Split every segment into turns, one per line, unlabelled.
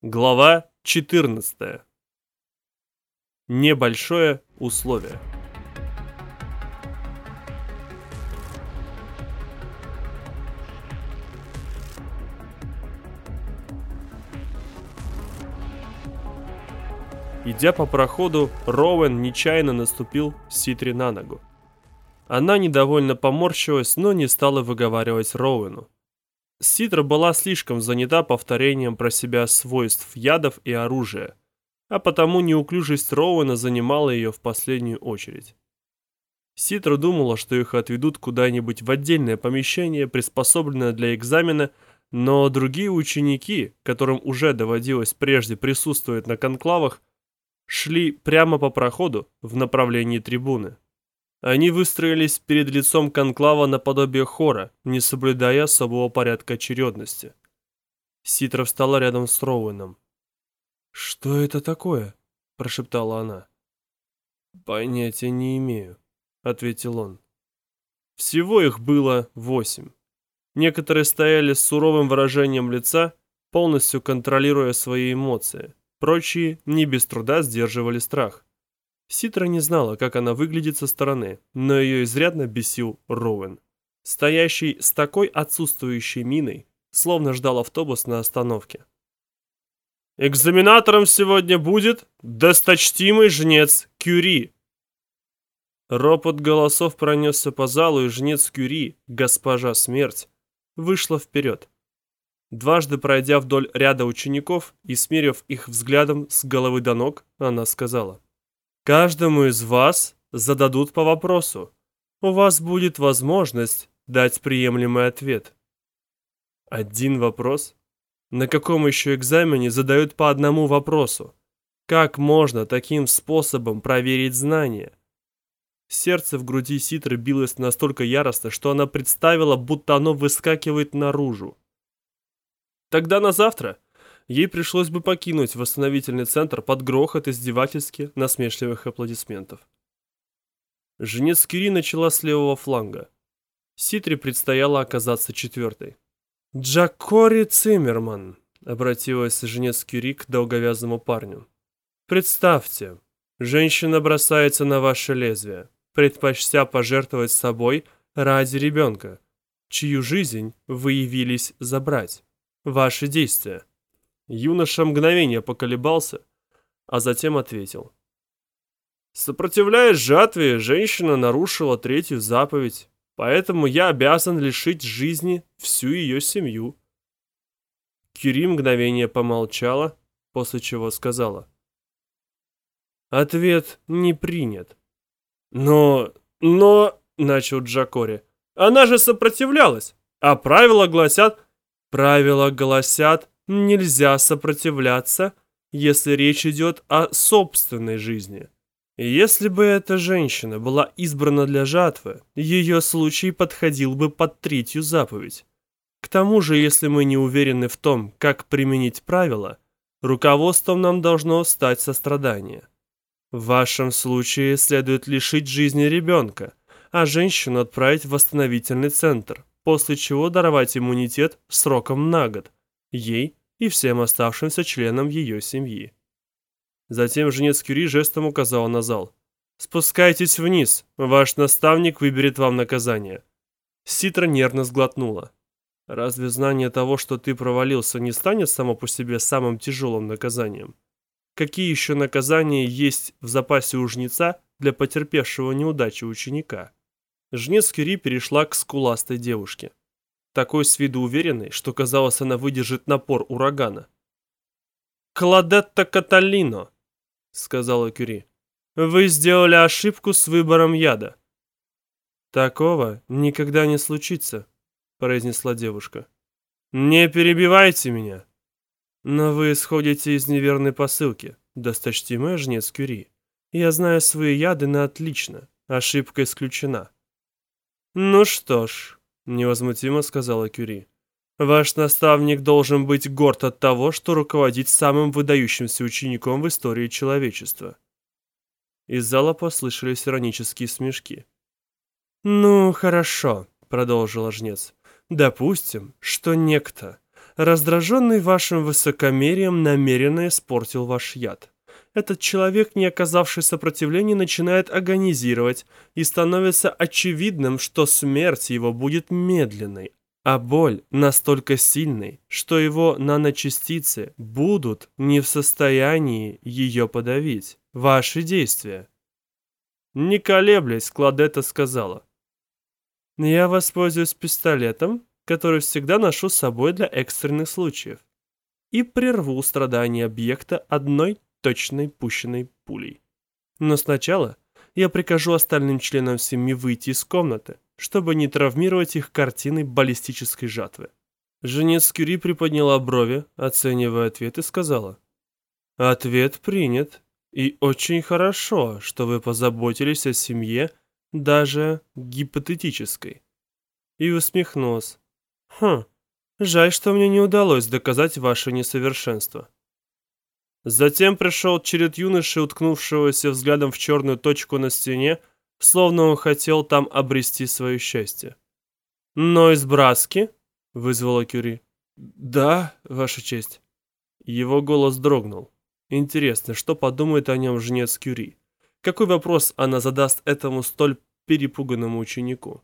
Глава 14. Небольшое условие. Идя по проходу, Роуэн нечаянно наступил Ситри на ногу. Она недовольно поморщилась, но не стала выговаривать Роуэну. Ситра была слишком занята повторением про себя свойств ядов и оружия, а потому неуклюжесть Роуэна занимала ее в последнюю очередь. Ситра думала, что их отведут куда-нибудь в отдельное помещение, приспособленное для экзамена, но другие ученики, которым уже доводилось прежде присутствовать на конклавах, шли прямо по проходу в направлении трибуны. Они выстроились перед лицом конклава наподобие хора, не соблюдая особого порядка очередности. Ситра встала рядом с Роуэном. «Что это такое?» – прошептала она. «Понятия не имею», – ответил он. Всего их было восемь. Некоторые стояли с суровым выражением лица, полностью контролируя свои эмоции. Прочие не без труда сдерживали страх. Ситра не знала, как она выглядит со стороны, но ее изрядно бесил Роуэн, стоящий с такой отсутствующей миной, словно ждал автобус на остановке. «Экзаменатором сегодня будет досточтимый жнец Кюри!» Ропот голосов пронесся по залу, и жнец Кюри, госпожа Смерть, вышла вперед. Дважды пройдя вдоль ряда учеников и смерив их взглядом с головы до ног, она сказала — Каждому из вас зададут по вопросу. У вас будет возможность дать приемлемый ответ. Один вопрос? На каком еще экзамене задают по одному вопросу? Как можно таким способом проверить знания? Сердце в груди Ситры билось настолько яростно, что она представила, будто оно выскакивает наружу. Тогда на завтра ей пришлось бы покинуть восстановительный центр под грохот издевательски насмешливых аплодисментов. Женец Кюри начала с левого фланга. Ситре предстояло оказаться четвертой. «Джакори Циммерман», — обратилась женец Кюри к долговязому парню. «Представьте, женщина бросается на ваше лезвие, предпочтя пожертвовать собой ради ребенка, чью жизнь вы явились забрать. Ваши действия». Юноша мгновение поколебался, а затем ответил. Сопротивляясь жатве, женщина нарушила третью заповедь, поэтому я обязан лишить жизни всю ее семью. Кюри мгновение помолчала, после чего сказала. Ответ не принят. Но... но... начал Джакори. Она же сопротивлялась, а правила гласят... Правила гласят, нельзя сопротивляться, если речь идет о собственной жизни. Если бы эта женщина была избрана для жатвы, ее случай подходил бы под третью заповедь. К тому же, если мы не уверены в том, как применить правила, руководством нам должно стать сострадание. В вашем случае следует лишить жизни ребенка, а женщину отправить в восстановительный центр, после чего даровать иммунитет сроком на год, ей и всем оставшимся членам ее семьи. Затем женец Кюри жестом указал на зал. «Спускайтесь вниз, ваш наставник выберет вам наказание». Ситра нервно сглотнула. «Разве знание того, что ты провалился, не станет само по себе самым тяжелым наказанием? Какие еще наказания есть в запасе у жнеца для потерпевшего неудачи ученика?» Жнец Кюри перешла к скуластой девушке такой с виду уверенной, что казалось, она выдержит напор урагана. «Кладетта Каталино», — сказала Кюри, — «вы сделали ошибку с выбором яда». «Такого никогда не случится», — произнесла девушка. «Не перебивайте меня». «Но вы исходите из неверной посылки, досточтимая жнец Кюри. Я знаю свои яды на отлично, ошибка исключена». «Ну что ж», невозмутимо сказала Кюри. Ваш наставник должен быть горд от того, что руководит самым выдающимся учеником в истории человечества. Из зала послышались иронические смешки. «Ну, хорошо», — продолжил жнец. «Допустим, что некто, раздраженный вашим высокомерием, намеренно испортил ваш яд. Этот человек, не оказавший сопротивления, начинает агонизировать, и становится очевидным, что смерть его будет медленной, а боль настолько сильной, что его наночастицы будут не в состоянии ее подавить. Ваши действия. Не колеблясь, Кладета сказала. Я воспользуюсь пистолетом, который всегда ношу с собой для экстренных случаев, и прерву страдания объекта одной точной пущенной пулей. Но сначала я прикажу остальным членам семьи выйти из комнаты, чтобы не травмировать их картиной баллистической жатвы. Женец Кюри приподняла брови, оценивая ответ, и сказала. «Ответ принят, и очень хорошо, что вы позаботились о семье, даже гипотетической». И усмехнулась. «Хм, жаль, что мне не удалось доказать ваше несовершенство». Затем пришел черед юноши, уткнувшегося взглядом в черную точку на стене, словно он хотел там обрести свое счастье. «Но из Браски?» — вызвала Кюри. «Да, Ваша честь». Его голос дрогнул. Интересно, что подумает о нем жнец Кюри? Какой вопрос она задаст этому столь перепуганному ученику?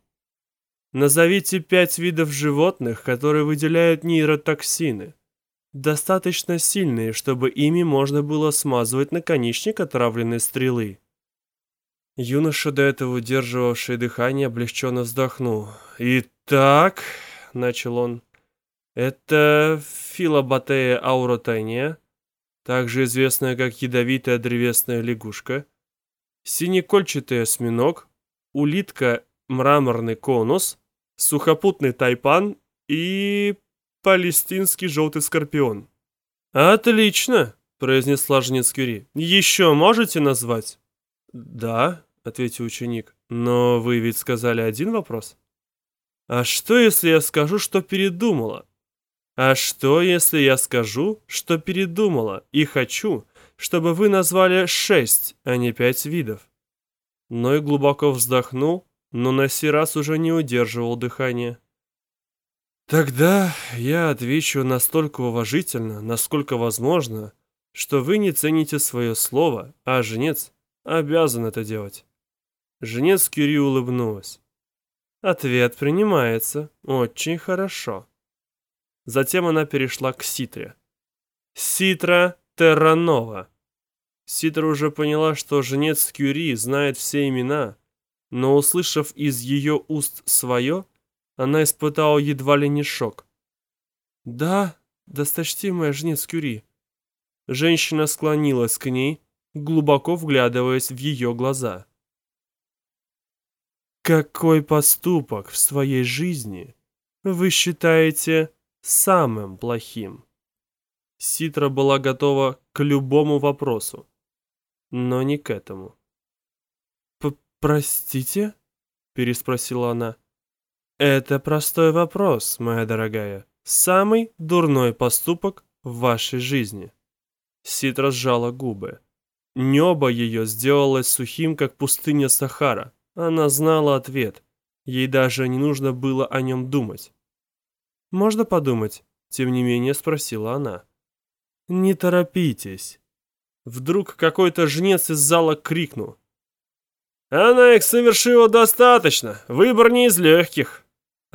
Назовите пять видов животных, которые выделяют нейротоксины. Достаточно сильные, чтобы ими можно было смазывать наконечник отравленной стрелы. Юноша, до этого удерживавший дыхание, облегченно вздохнул. «Итак», — начал он, — «это филобатея ауротания, также известная как ядовитая древесная лягушка, синекольчатый осьминог, улитка мраморный конус, сухопутный тайпан и палестинский желтый скорпион». «Отлично», — произнесла жнец Кюри. «Еще можете назвать?» «Да», — ответил ученик, — «но вы ведь сказали один вопрос». «А что, если я скажу, что передумала?» «А что, если я скажу, что передумала и хочу, чтобы вы назвали шесть, а не пять видов?» Ной глубоко вздохнул, но на сей раз уже не удерживал дыхания. «Тогда я отвечу настолько уважительно, насколько возможно, что вы не цените свое слово, а женец обязан это делать. Женец Кюри улыбнулась. Ответ принимается. Очень хорошо. Затем она перешла к Ситре. Ситра Терранова. Ситра уже поняла, что женец Кюри знает все имена, но, услышав из ее уст свое, она испытала едва ли не шок. «Да, досточтимая жнец Кюри». Женщина склонилась к ней, глубоко вглядываясь в ее глаза. Какой поступок в своей жизни вы считаете самым плохим? Ситра была готова к любому вопросу, но не к этому. «Простите?» – переспросила она. «Это простой вопрос, моя дорогая. Самый дурной поступок в вашей жизни». Ситра сжала губы. Небо ее сделалось сухим, как пустыня Сахара. Она знала ответ. Ей даже не нужно было о нем думать. «Можно подумать?» – тем не менее спросила она. «Не торопитесь». Вдруг какой-то жнец из зала крикнул. «Она их совершила достаточно, выбор не из легких!»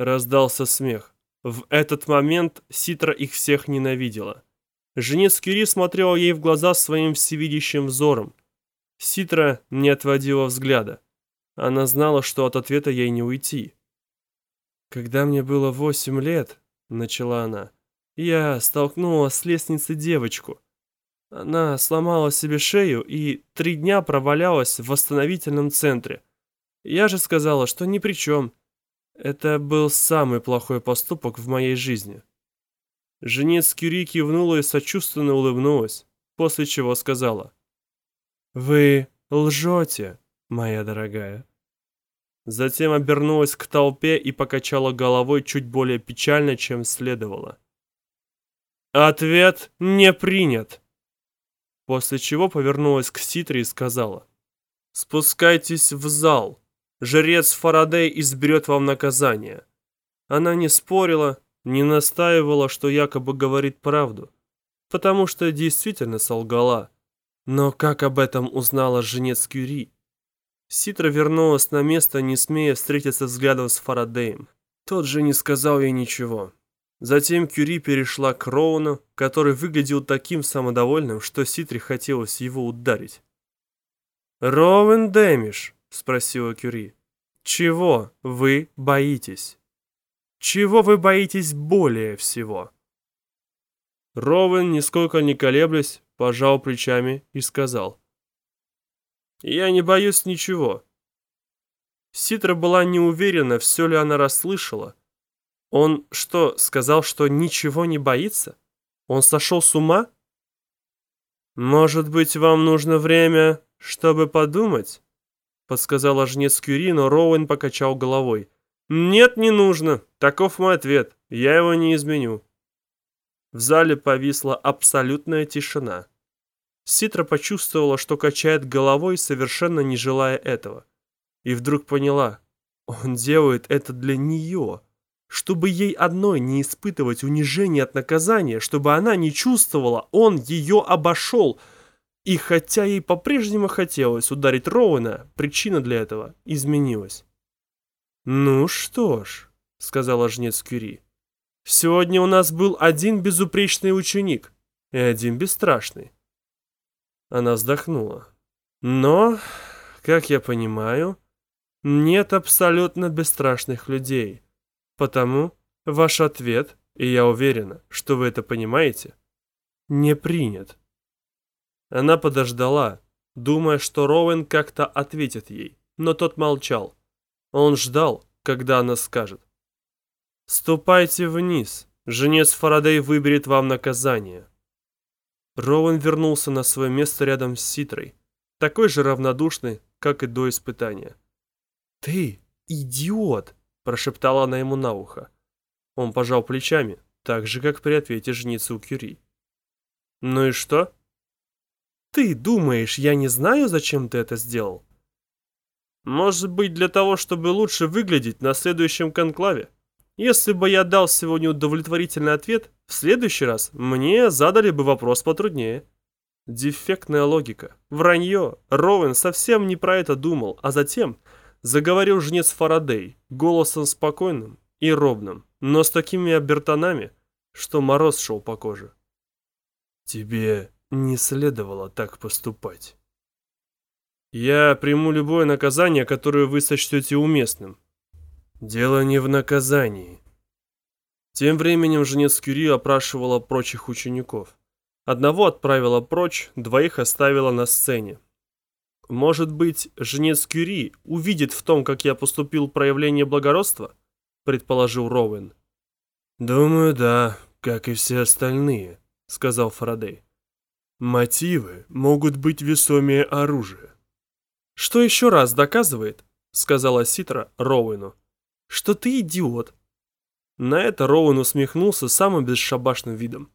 Раздался смех. В этот момент Ситра их всех ненавидела. Женец Кюри смотрел ей в глаза своим всевидящим взором. Ситра не отводила взгляда. Она знала, что от ответа ей не уйти. «Когда мне было восемь лет», — начала она, — «я столкнула с лестницы девочку. Она сломала себе шею и три дня провалялась в восстановительном центре. Я же сказала, что ни при чем. Это был самый плохой поступок в моей жизни». Женец Кюри кивнула и сочувственно улыбнулась, после чего сказала. «Вы лжете, моя дорогая». Затем обернулась к толпе и покачала головой чуть более печально, чем следовало. «Ответ не принят!» После чего повернулась к Ситре и сказала. «Спускайтесь в зал. Жрец Фарадей изберет вам наказание». Она не спорила, не настаивала, что якобы говорит правду, потому что действительно солгала. Но как об этом узнала женец Кюри? Ситра вернулась на место, не смея встретиться взглядом с Фарадеем. Тот же не сказал ей ничего. Затем Кюри перешла к Роуну, который выглядел таким самодовольным, что Ситре хотелось его ударить. «Роуэн Дэмиш», — спросила Кюри, — «чего вы боитесь? Чего вы боитесь более всего?» Роуэн, нисколько не колеблясь, пожал плечами и сказал. «Я не боюсь ничего». Ситра была не уверена, все ли она расслышала, он что, сказал, что ничего не боится? Он сошел с ума? Может быть, вам нужно время, чтобы подумать? Подсказала жнец Кюри, но Роуэн покачал головой. Нет, не нужно. Таков мой ответ. Я его не изменю. В зале повисла абсолютная тишина. Ситра почувствовала, что качает головой, совершенно не желая этого. И вдруг поняла, он делает это для нее чтобы ей одной не испытывать унижения от наказания, чтобы она не чувствовала, он ее обошел. И хотя ей по-прежнему хотелось ударить Роуэна, причина для этого изменилась. «Ну что ж», — сказала жнец Кюри, — «сегодня у нас был один безупречный ученик и один бесстрашный». Она вздохнула. «Но, как я понимаю, нет абсолютно бесстрашных людей». Потому ваш ответ, и я уверена, что вы это понимаете, не принят. Она подождала, думая, что Роуэн как-то ответит ей, но тот молчал. Он ждал, когда она скажет. «Ступайте вниз, женец Фарадей выберет вам наказание». Роуэн вернулся на свое место рядом с Ситрой, такой же равнодушный, как и до испытания. «Ты идиот!» прошептала она ему на ухо. Он пожал плечами, так же, как при ответе жницы у Кюри. «Ну и что?» «Ты думаешь, я не знаю, зачем ты это сделал?» «Может быть, для того, чтобы лучше выглядеть на следующем конклаве. Если бы я дал сегодня удовлетворительный ответ, в следующий раз мне задали бы вопрос потруднее». Дефектная логика. Вранье. Роуэн совсем не про это думал, а затем заговорил жнец Фарадей, голосом спокойным и ровным, но с такими обертонами, что мороз шел по коже. «Тебе не следовало так поступать». «Я приму любое наказание, которое вы сочтете уместным». «Дело не в наказании». Тем временем жнец Кюри опрашивала прочих учеников. Одного отправила прочь, двоих оставила на сцене, может быть, жнец Кюри увидит в том, как я поступил, проявление благородства? Предположил Роуэн. Думаю, да, как и все остальные, сказал Фарадей. Мотивы могут быть весомее оружия. Что еще раз доказывает, сказала Ситра Роуэну, что ты идиот. На это Роуэн усмехнулся самым бесшабашным видом.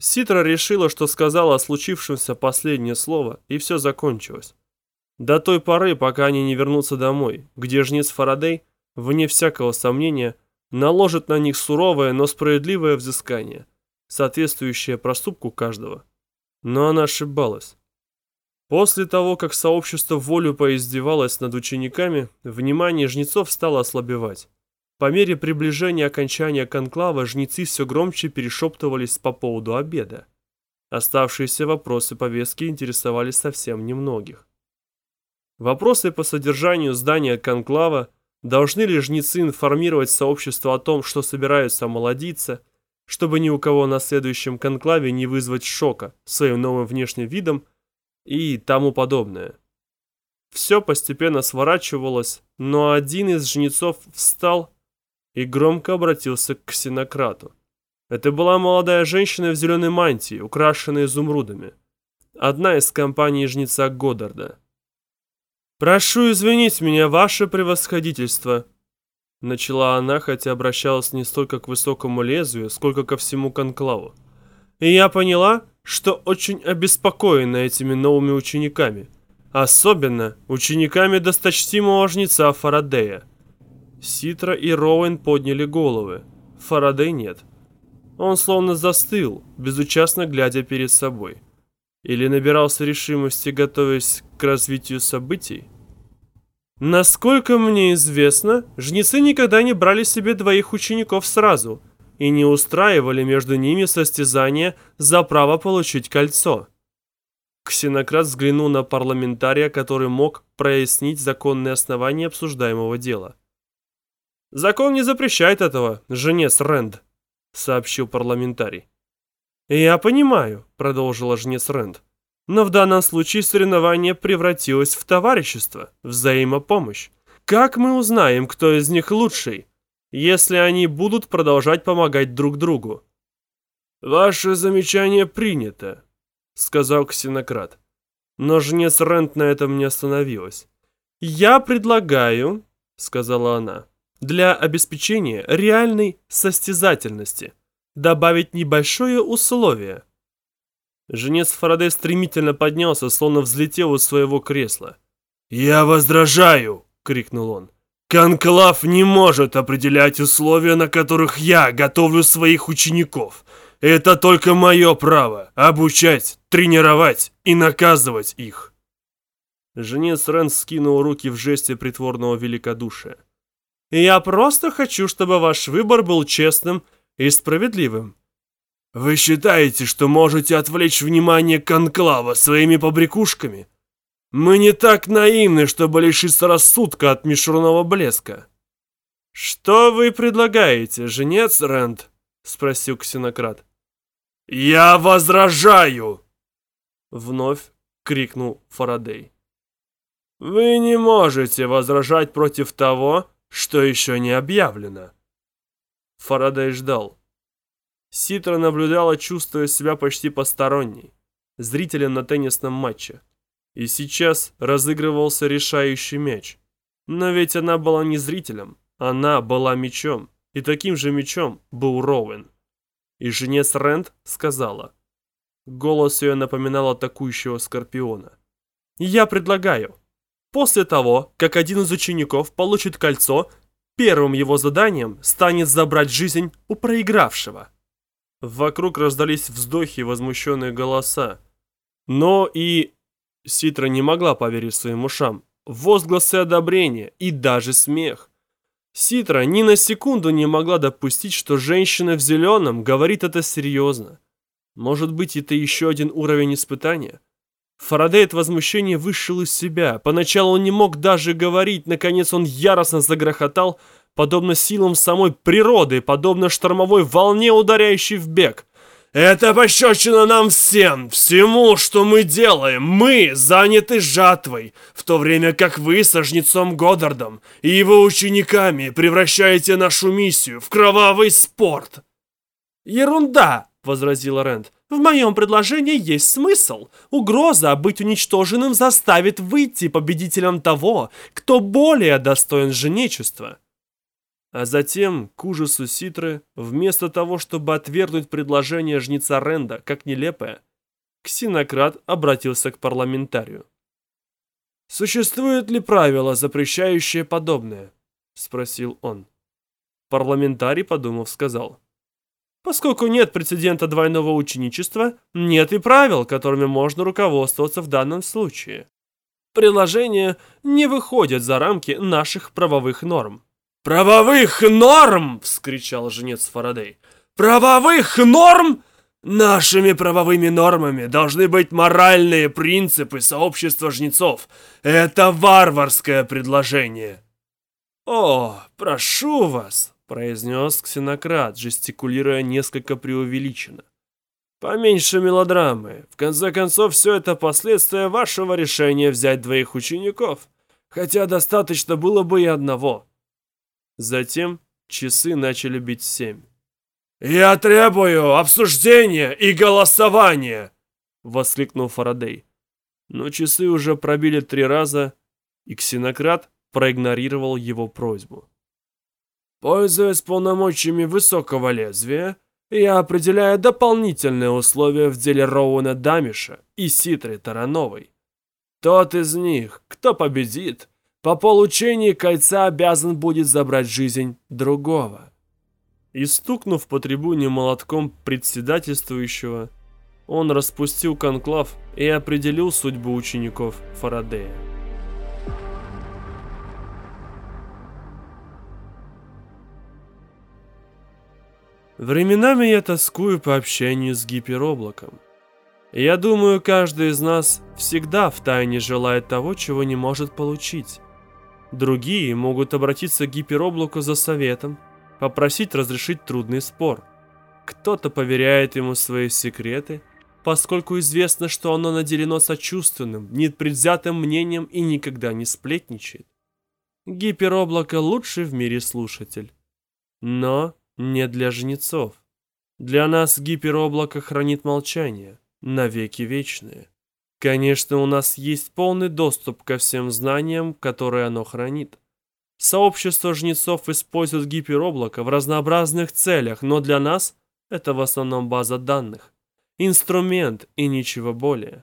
Ситра решила, что сказала о случившемся последнее слово, и все закончилось. До той поры, пока они не вернутся домой, где жнец Фарадей, вне всякого сомнения, наложит на них суровое, но справедливое взыскание, соответствующее проступку каждого. Но она ошибалась. После того, как сообщество волю поиздевалось над учениками, внимание жнецов стало ослабевать. По мере приближения окончания конклава жнецы все громче перешептывались по поводу обеда. Оставшиеся вопросы повестки интересовали совсем немногих. Вопросы по содержанию здания конклава, должны ли жнецы информировать сообщество о том, что собираются омолодиться, чтобы ни у кого на следующем конклаве не вызвать шока своим новым внешним видом и тому подобное. Все постепенно сворачивалось, но один из жнецов встал и громко обратился к ксенократу. Это была молодая женщина в зеленой мантии, украшенной изумрудами. Одна из компаний жнеца Годдарда. «Прошу извинить меня, ваше превосходительство», — начала она, хотя обращалась не столько к высокому лезвию, сколько ко всему конклаву. «И я поняла, что очень обеспокоена этими новыми учениками, особенно учениками досточтимого жнеца Фарадея». Ситра и Роуэн подняли головы. Фарадей нет. Он словно застыл, безучастно глядя перед собой. Или набирался решимости, готовясь к развитию событий? Насколько мне известно, жнецы никогда не брали себе двоих учеников сразу и не устраивали между ними состязания за право получить кольцо. Ксенократ взглянул на парламентария, который мог прояснить законные основания обсуждаемого дела. «Закон не запрещает этого, женец Рэнд», — сообщил парламентарий. «Я понимаю», — продолжила жнец Рэнд. «Но в данном случае соревнование превратилось в товарищество, взаимопомощь. Как мы узнаем, кто из них лучший, если они будут продолжать помогать друг другу?» «Ваше замечание принято», — сказал ксенократ. Но жнец Рент на этом не остановилась. «Я предлагаю», — сказала она, — «для обеспечения реальной состязательности добавить небольшое условие». Женец Фарадей стремительно поднялся, словно взлетел из своего кресла. «Я возражаю!» — крикнул он. «Конклав не может определять условия, на которых я готовлю своих учеников. Это только мое право – обучать, тренировать и наказывать их. Женец Рен скинул руки в жесте притворного великодушия. «Я просто хочу, чтобы ваш выбор был честным и справедливым». «Вы считаете, что можете отвлечь внимание конклава своими побрякушками? Мы не так наивны, чтобы лишиться рассудка от мишурного блеска». «Что вы предлагаете, женец Рэнд?» — спросил ксенократ. «Я возражаю!» Вновь крикнул Фарадей. «Вы не можете возражать против того, что еще не объявлено». Фарадей ждал. Ситра наблюдала, чувствуя себя почти посторонней, зрителем на теннисном матче. И сейчас разыгрывался решающий мяч. Но ведь она была не зрителем, она была мячом, и таким же мячом был Роуэн. И женец Рент сказала. Голос ее напоминал атакующего скорпиона. «Я предлагаю, после того, как один из учеников получит кольцо, первым его заданием станет забрать жизнь у проигравшего». Вокруг раздались вздохи и возмущенные голоса. Но и... Ситра не могла поверить своим ушам. Возгласы одобрения и даже смех. Ситра ни на секунду не могла допустить, что женщина в зеленом говорит это серьезно. Может быть, это еще один уровень испытания? Фарадей от возмущения вышел из себя. Поначалу он не мог даже говорить, наконец он яростно загрохотал, подобно силам самой природы, подобно штормовой волне, ударяющей в бег. Это пощечина нам всем, всему, что мы делаем. Мы заняты жатвой, в то время как вы со жнецом Годдардом и его учениками превращаете нашу миссию в кровавый спорт. Ерунда, возразила Рэнд. В моем предложении есть смысл. Угроза быть уничтоженным заставит выйти победителем того, кто более достоин женечества. А затем, к ужасу Ситры, вместо того, чтобы отвергнуть предложение жнеца Ренда как нелепое, Ксенократ обратился к парламентарию. «Существует ли правило, запрещающее подобное?» — спросил он. Парламентарий, подумав, сказал. «Поскольку нет прецедента двойного ученичества, нет и правил, которыми можно руководствоваться в данном случае. Предложения не выходят за рамки наших правовых норм». «Правовых норм!» — вскричал женец Фарадей. «Правовых норм? Нашими правовыми нормами должны быть моральные принципы сообщества жнецов. Это варварское предложение». «О, прошу вас!» — произнес ксенократ, жестикулируя несколько преувеличенно. «Поменьше мелодрамы. В конце концов, все это последствия вашего решения взять двоих учеников. Хотя достаточно было бы и одного». Затем часы начали бить семь. «Я требую обсуждения и голосования!» — воскликнул Фарадей. Но часы уже пробили три раза, и ксенократ проигнорировал его просьбу. «Пользуясь полномочиями высокого лезвия, я определяю дополнительные условия в деле Роуна Дамиша и Ситры Тарановой. Тот из них, кто победит, по получении кольца обязан будет забрать жизнь другого. и, стукнув по трибуне молотком председательствующего, он распустил конклав и определил судьбу учеников Фарадея. Временами я тоскую по общению с гипероблаком. Я думаю, каждый из нас всегда втайне желает того, чего не может получить. Другие могут обратиться к гипероблаку за советом, попросить разрешить трудный спор. Кто-то поверяет ему свои секреты, поскольку известно, что оно наделено сочувственным, непредвзятым мнением и никогда не сплетничает. Гипероблако лучший в мире слушатель. Но не для жнецов. Для нас гипероблако хранит молчание, навеки вечное. Конечно, у нас есть полный доступ ко всем знаниям, которые оно хранит. Сообщество жнецов использует гипероблако в разнообразных целях, но для нас это в основном база данных. Инструмент и ничего более.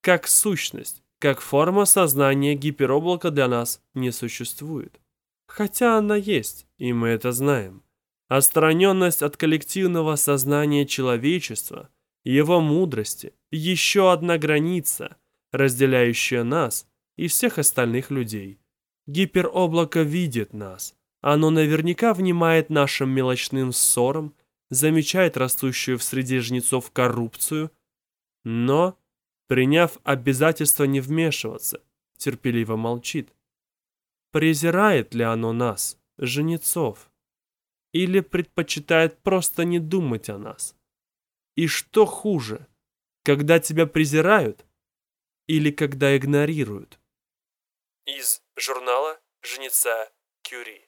Как сущность, как форма сознания гипероблака для нас не существует. Хотя она есть, и мы это знаем. Отстраненность от коллективного сознания человечества, его мудрости, еще одна граница, разделяющая нас и всех остальных людей. Гипероблако видит нас. Оно наверняка внимает нашим мелочным ссорам, замечает растущую в среде жнецов коррупцию, но, приняв обязательство не вмешиваться, терпеливо молчит. Презирает ли оно нас, жнецов? или предпочитает просто не думать о нас? И что хуже, когда тебя презирают или когда игнорируют? Из журнала «Жнеца Кюри»